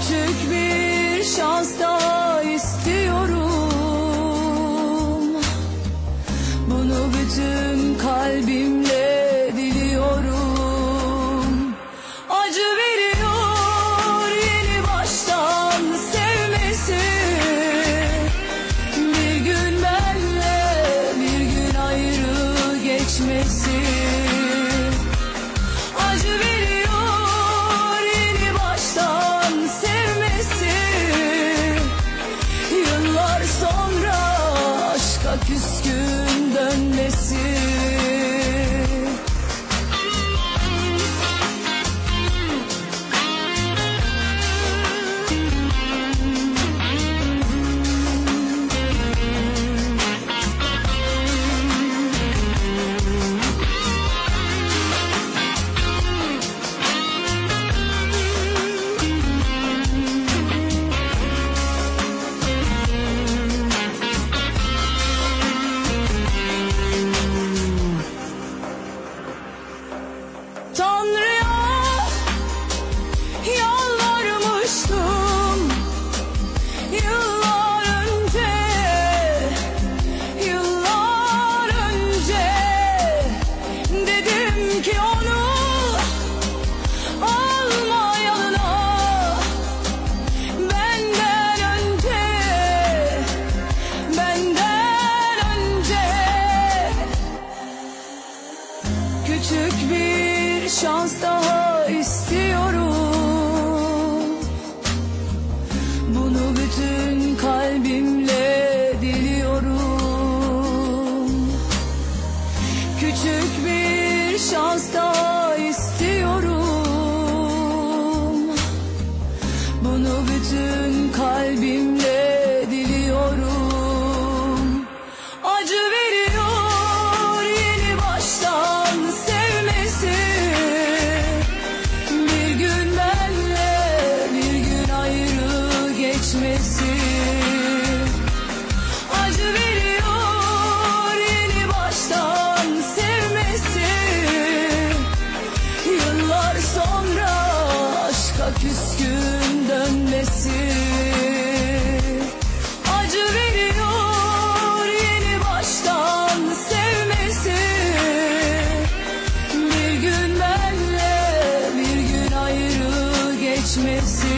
Küçük bir şans daha chance to hold meus